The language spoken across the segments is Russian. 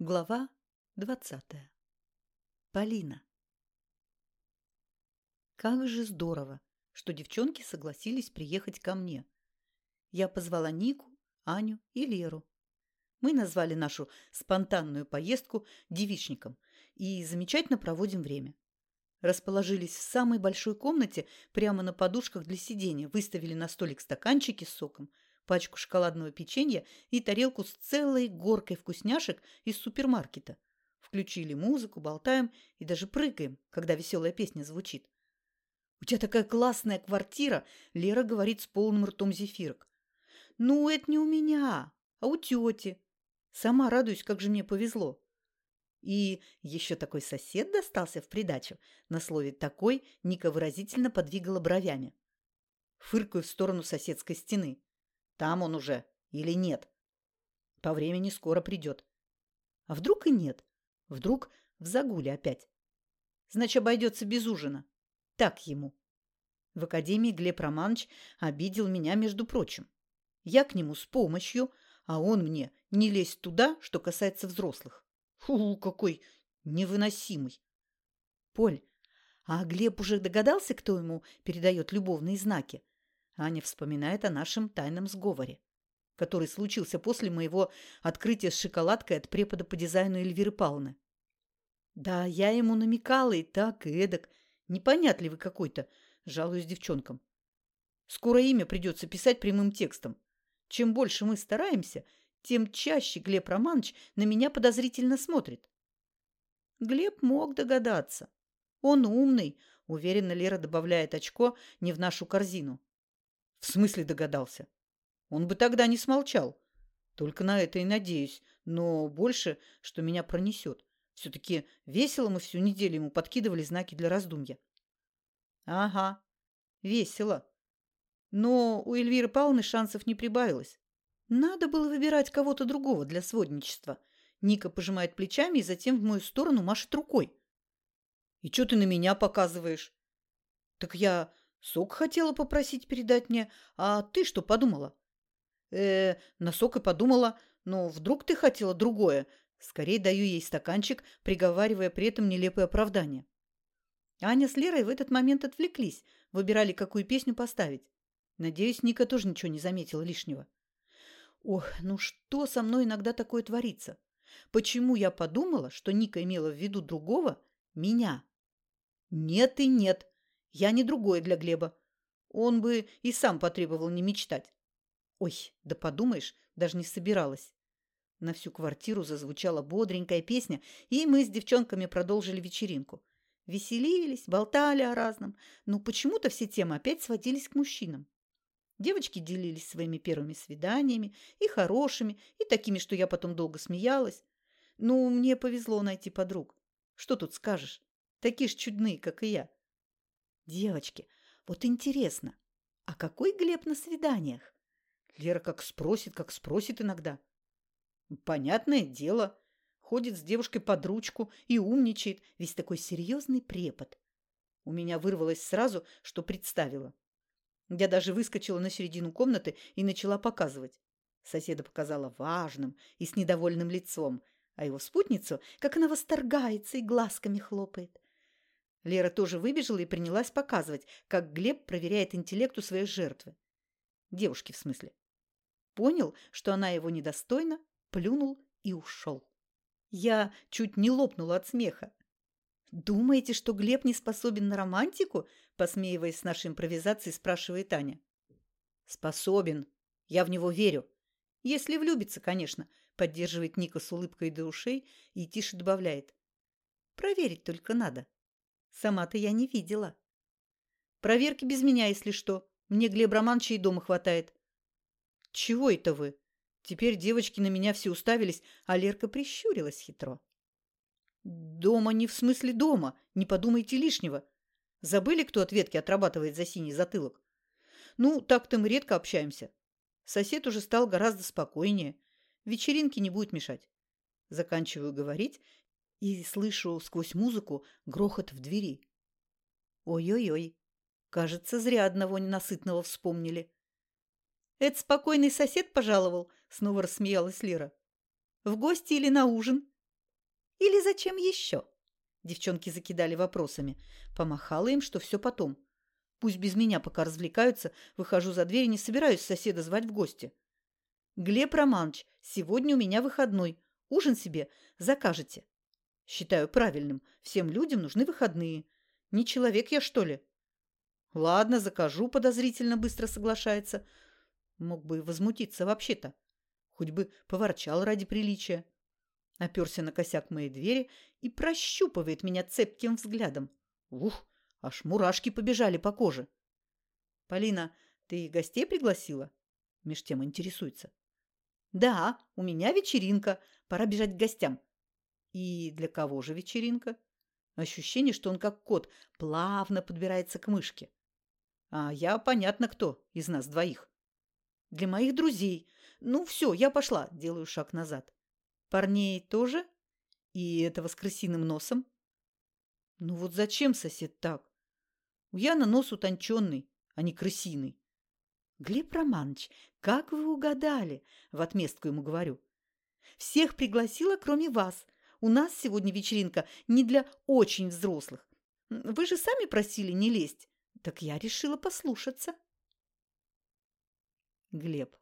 Глава двадцатая. Полина. Как же здорово, что девчонки согласились приехать ко мне. Я позвала Нику, Аню и Леру. Мы назвали нашу спонтанную поездку девичником и замечательно проводим время. Расположились в самой большой комнате прямо на подушках для сидения, выставили на столик стаканчики с соком – пачку шоколадного печенья и тарелку с целой горкой вкусняшек из супермаркета. Включили музыку, болтаем и даже прыгаем, когда веселая песня звучит. «У тебя такая классная квартира!» – Лера говорит с полным ртом зефирок. «Ну, это не у меня, а у тети. Сама радуюсь, как же мне повезло». И еще такой сосед достался в придачу. На слове «такой» Ника выразительно подвигала бровями. Фыркаю в сторону соседской стены. Там он уже или нет? По времени скоро придет. А вдруг и нет? Вдруг в загуле опять? Значит, обойдется без ужина. Так ему. В академии Глеб Романович обидел меня, между прочим. Я к нему с помощью, а он мне не лезть туда, что касается взрослых. Фу, какой невыносимый. Поль, а Глеб уже догадался, кто ему передает любовные знаки? Аня вспоминает о нашем тайном сговоре, который случился после моего открытия с шоколадкой от препода по дизайну Эльвиры Павловны. Да, я ему намекала и так, и эдак. Непонятливый какой-то, жалуюсь девчонкам. Скоро имя придется писать прямым текстом. Чем больше мы стараемся, тем чаще Глеб Романович на меня подозрительно смотрит. Глеб мог догадаться. Он умный, уверенно Лера добавляет очко не в нашу корзину. В смысле догадался? Он бы тогда не смолчал. Только на это и надеюсь. Но больше, что меня пронесет. Все-таки весело мы всю неделю ему подкидывали знаки для раздумья. Ага, весело. Но у Эльвиры Павловны шансов не прибавилось. Надо было выбирать кого-то другого для сводничества. Ника пожимает плечами и затем в мою сторону машет рукой. И что ты на меня показываешь? Так я Сок хотела попросить передать мне, а ты что подумала? Э, на сок и подумала, но вдруг ты хотела другое. Скорее даю ей стаканчик, приговаривая при этом нелепое оправдание. Аня с Лерой в этот момент отвлеклись, выбирали, какую песню поставить. Надеюсь, Ника тоже ничего не заметила лишнего. Ох, ну что со мной иногда такое творится? Почему я подумала, что Ника имела в виду другого, меня? Нет и нет. Я не другое для Глеба. Он бы и сам потребовал не мечтать. Ой, да подумаешь, даже не собиралась. На всю квартиру зазвучала бодренькая песня, и мы с девчонками продолжили вечеринку. Веселились, болтали о разном, но почему-то все темы опять сводились к мужчинам. Девочки делились своими первыми свиданиями, и хорошими, и такими, что я потом долго смеялась. Ну, мне повезло найти подруг. Что тут скажешь? Такие ж чудные, как и я. Девочки, вот интересно, а какой Глеб на свиданиях? Лера как спросит, как спросит иногда. Понятное дело. Ходит с девушкой под ручку и умничает, весь такой серьезный препод. У меня вырвалось сразу, что представила. Я даже выскочила на середину комнаты и начала показывать. Соседа показала важным и с недовольным лицом, а его спутницу, как она восторгается и глазками хлопает. Лера тоже выбежала и принялась показывать, как Глеб проверяет интеллект у своей жертвы. Девушки, в смысле. Понял, что она его недостойна, плюнул и ушел. Я чуть не лопнула от смеха. «Думаете, что Глеб не способен на романтику?» Посмеиваясь с нашей импровизацией, спрашивает Таня. «Способен. Я в него верю. Если влюбится, конечно», поддерживает Ника с улыбкой до ушей и тише добавляет. «Проверить только надо». Сама-то я не видела. Проверки без меня, если что. Мне Глеб Романовича и дома хватает. Чего это вы? Теперь девочки на меня все уставились, а Лерка прищурилась хитро. Дома не в смысле дома, не подумайте лишнего. Забыли, кто от ветки отрабатывает за синий затылок? Ну, так-то мы редко общаемся. Сосед уже стал гораздо спокойнее. Вечеринки не будет мешать. Заканчиваю говорить и слышу сквозь музыку грохот в двери. Ой-ой-ой, кажется, зря одного ненасытного вспомнили. «Это спокойный сосед пожаловал?» – снова рассмеялась Лера. «В гости или на ужин?» Или зачем еще? Девчонки закидали вопросами. Помахала им, что все потом. Пусть без меня пока развлекаются, выхожу за дверь и не собираюсь соседа звать в гости. Глеб Романович, сегодня у меня выходной. Ужин себе закажете. Считаю правильным. Всем людям нужны выходные. Не человек я, что ли? Ладно, закажу, подозрительно быстро соглашается. Мог бы возмутиться вообще-то. Хоть бы поворчал ради приличия. Оперся на косяк моей двери и прощупывает меня цепким взглядом. Ух, аж мурашки побежали по коже. «Полина, ты гостей пригласила?» Меж тем интересуется. «Да, у меня вечеринка. Пора бежать к гостям». «И для кого же вечеринка?» Ощущение, что он как кот, плавно подбирается к мышке. «А я понятно кто из нас двоих». «Для моих друзей. Ну все, я пошла». Делаю шаг назад. Парней тоже? И этого с крысиным носом? Ну вот зачем сосед так? У Яна нос утонченный, а не крысиный. Глеб Романович, как вы угадали? В отместку ему говорю. Всех пригласила, кроме вас. У нас сегодня вечеринка не для очень взрослых. Вы же сами просили не лезть. Так я решила послушаться. Глеб.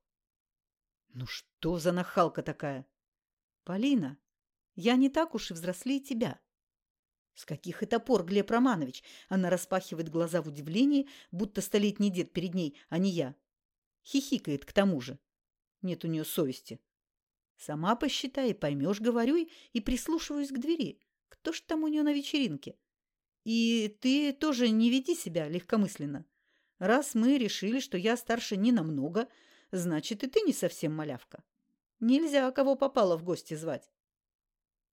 Ну что за нахалка такая? Полина, я не так уж и взрослее тебя. С каких это пор, Глеб Романович? Она распахивает глаза в удивлении, будто столетний дед перед ней, а не я. Хихикает к тому же. Нет у нее совести. Сама посчитай, поймешь, говорю, и прислушиваюсь к двери. Кто ж там у нее на вечеринке? И ты тоже не веди себя легкомысленно. Раз мы решили, что я старше не намного, значит, и ты не совсем малявка. Нельзя кого попало в гости звать.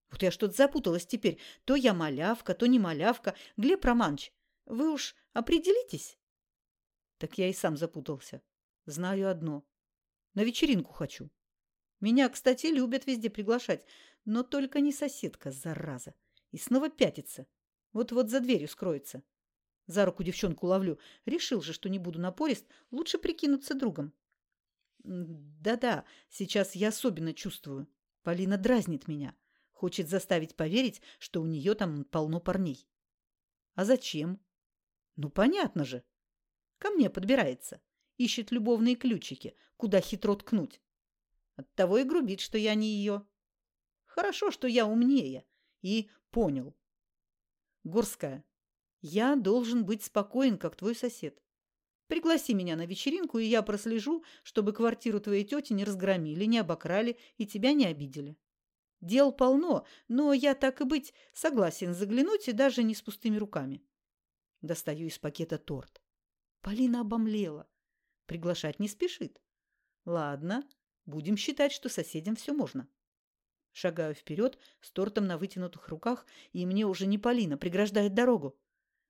Вот я что-то запуталась теперь. То я малявка, то не малявка. Глеб Романович, вы уж определитесь. Так я и сам запутался. Знаю одно. На вечеринку хочу. Меня, кстати, любят везде приглашать, но только не соседка, зараза. И снова пятится. Вот-вот за дверью скроется. За руку девчонку ловлю. Решил же, что не буду напорист, лучше прикинуться другом. Да-да, сейчас я особенно чувствую. Полина дразнит меня. Хочет заставить поверить, что у нее там полно парней. А зачем? Ну, понятно же. Ко мне подбирается. Ищет любовные ключики, куда хитро ткнуть. Оттого и грубит, что я не ее. Хорошо, что я умнее. И понял. Горская, я должен быть спокоен, как твой сосед. Пригласи меня на вечеринку, и я прослежу, чтобы квартиру твоей тети не разгромили, не обокрали и тебя не обидели. Дел полно, но я, так и быть, согласен заглянуть и даже не с пустыми руками. Достаю из пакета торт. Полина обомлела. Приглашать не спешит. Ладно, будем считать, что соседям все можно. Шагаю вперед с тортом на вытянутых руках, и мне уже не Полина преграждает дорогу.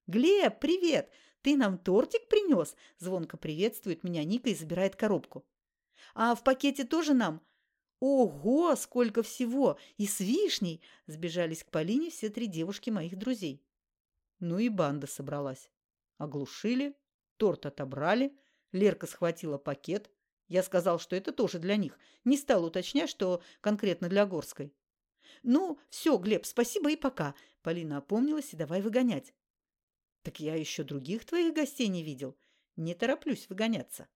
«Глеб, привет! «Ты нам тортик принес?» – звонко приветствует меня Ника и забирает коробку. «А в пакете тоже нам?» «Ого, сколько всего! И с вишней!» – сбежались к Полине все три девушки моих друзей. Ну и банда собралась. Оглушили, торт отобрали, Лерка схватила пакет. Я сказал, что это тоже для них. Не стал уточнять, что конкретно для Горской. «Ну, все, Глеб, спасибо и пока!» Полина опомнилась и давай выгонять. Так я еще других твоих гостей не видел. Не тороплюсь выгоняться.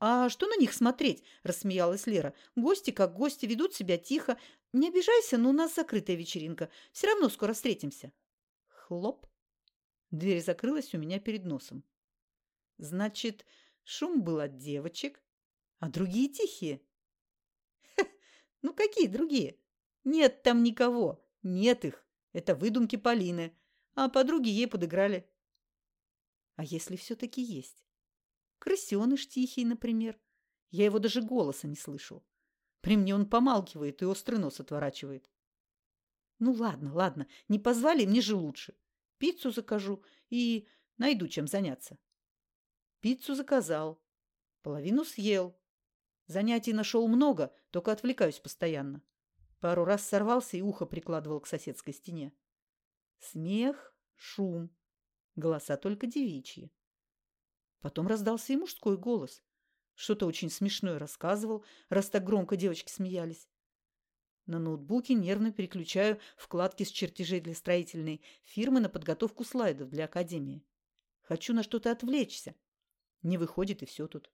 «А что на них смотреть?» – рассмеялась Лера. «Гости как гости, ведут себя тихо. Не обижайся, но у нас закрытая вечеринка. Все равно скоро встретимся». Хлоп. Дверь закрылась у меня перед носом. Значит, шум был от девочек, а другие тихие. ну какие другие? Нет там никого. Нет их. Это выдумки Полины а подруги ей подыграли. А если все-таки есть? Крысеныш тихий, например. Я его даже голоса не слышу. При мне он помалкивает и острый нос отворачивает. Ну ладно, ладно, не позвали, мне же лучше. Пиццу закажу и найду чем заняться. Пиццу заказал. Половину съел. Занятий нашел много, только отвлекаюсь постоянно. Пару раз сорвался и ухо прикладывал к соседской стене. Смех, шум, голоса только девичьи. Потом раздался и мужской голос. Что-то очень смешное рассказывал, раз так громко девочки смеялись. На ноутбуке нервно переключаю вкладки с чертежей для строительной фирмы на подготовку слайдов для академии. Хочу на что-то отвлечься. Не выходит, и все тут.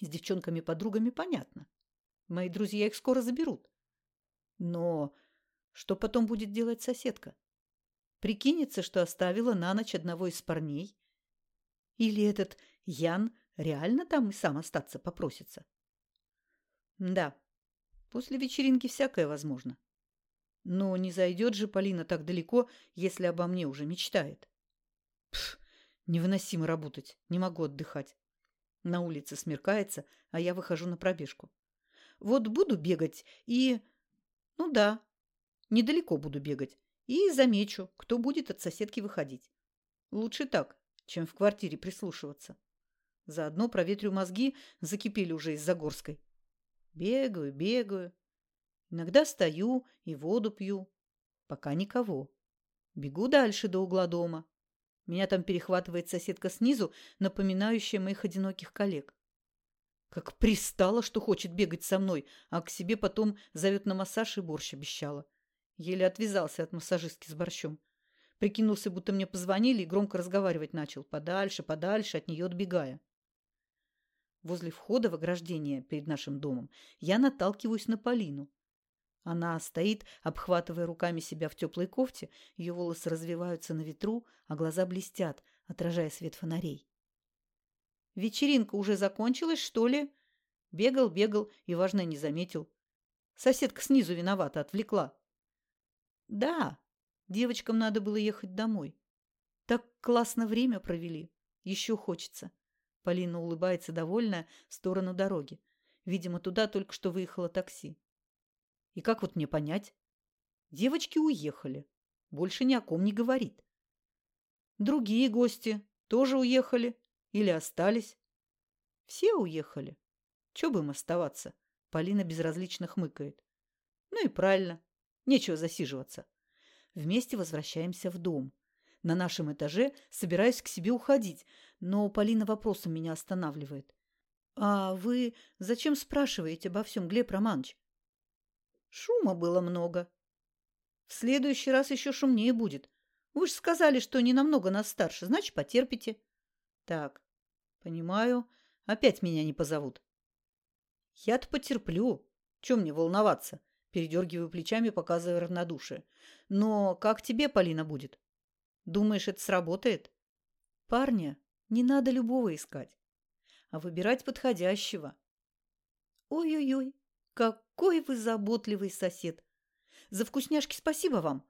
С девчонками-подругами понятно. Мои друзья их скоро заберут. Но что потом будет делать соседка? Прикинется, что оставила на ночь одного из парней? Или этот Ян реально там и сам остаться попросится? Да, После вечеринки всякое возможно. Но не зайдет же Полина так далеко, если обо мне уже мечтает. Пф, невыносимо работать, не могу отдыхать. На улице смеркается, а я выхожу на пробежку. Вот буду бегать и... Ну да, недалеко буду бегать. И замечу, кто будет от соседки выходить. Лучше так, чем в квартире прислушиваться. Заодно проветрю мозги, закипели уже из Загорской. Бегаю, бегаю. Иногда стою и воду пью. Пока никого. Бегу дальше до угла дома. Меня там перехватывает соседка снизу, напоминающая моих одиноких коллег. Как пристала, что хочет бегать со мной, а к себе потом зовет на массаж и борщ обещала. Еле отвязался от массажистки с борщом. Прикинулся, будто мне позвонили, и громко разговаривать начал, подальше, подальше, от нее отбегая. Возле входа в ограждение перед нашим домом я наталкиваюсь на Полину. Она стоит, обхватывая руками себя в теплой кофте, ее волосы развиваются на ветру, а глаза блестят, отражая свет фонарей. «Вечеринка уже закончилась, что ли?» Бегал, бегал и, важно, не заметил. Соседка снизу виновата, отвлекла. «Да, девочкам надо было ехать домой. Так классно время провели. Еще хочется. Полина улыбается довольная в сторону дороги. Видимо, туда только что выехало такси. И как вот мне понять? Девочки уехали. Больше ни о ком не говорит. Другие гости тоже уехали или остались? Все уехали. Чего бы им оставаться? Полина безразлично хмыкает. Ну и правильно. Нечего засиживаться. Вместе возвращаемся в дом. На нашем этаже собираюсь к себе уходить, но Полина вопросом меня останавливает. «А вы зачем спрашиваете обо всем, Глеб Романович?» «Шума было много. В следующий раз еще шумнее будет. Вы же сказали, что не намного нас старше, значит, потерпите». «Так, понимаю. Опять меня не позовут». «Я-то потерплю. Чем мне волноваться?» Передергиваю плечами, показывая равнодушие. «Но как тебе, Полина, будет?» «Думаешь, это сработает?» «Парня не надо любого искать, а выбирать подходящего. Ой-ой-ой, какой вы заботливый сосед! За вкусняшки спасибо вам.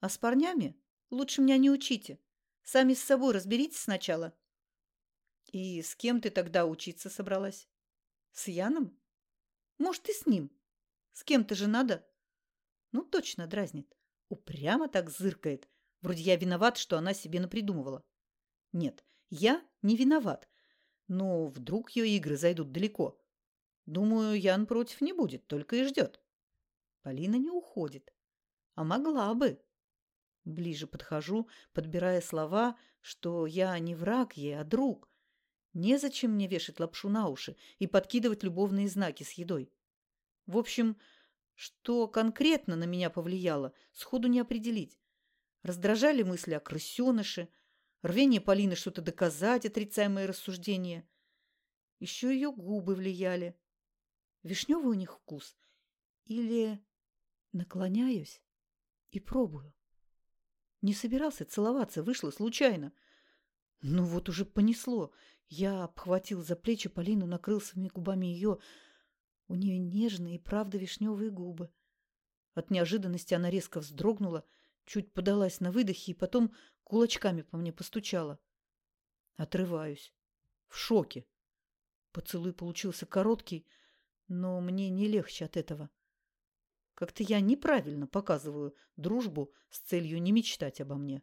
А с парнями лучше меня не учите. Сами с собой разберитесь сначала. И с кем ты тогда учиться собралась? С Яном? Может, и с ним. С кем-то же надо. Ну, точно дразнит. Упрямо так зыркает. Вроде я виноват, что она себе напридумывала. Нет, я не виноват. Но вдруг ее игры зайдут далеко. Думаю, Ян против не будет, только и ждет. Полина не уходит. А могла бы. Ближе подхожу, подбирая слова, что я не враг ей, а друг. Незачем мне вешать лапшу на уши и подкидывать любовные знаки с едой. В общем, что конкретно на меня повлияло, сходу не определить. Раздражали мысли о крысеныше, рвение Полины что-то доказать, отрицая мои рассуждения. Еще ее губы влияли. Вишневый у них вкус. Или наклоняюсь и пробую. Не собирался целоваться, вышло случайно. Ну вот уже понесло. Я обхватил за плечи Полину, накрыл своими губами ее. У нее нежные и правда вишневые губы. От неожиданности она резко вздрогнула, чуть подалась на выдохе и потом кулачками по мне постучала. Отрываюсь. В шоке. Поцелуй получился короткий, но мне не легче от этого. Как-то я неправильно показываю дружбу с целью не мечтать обо мне.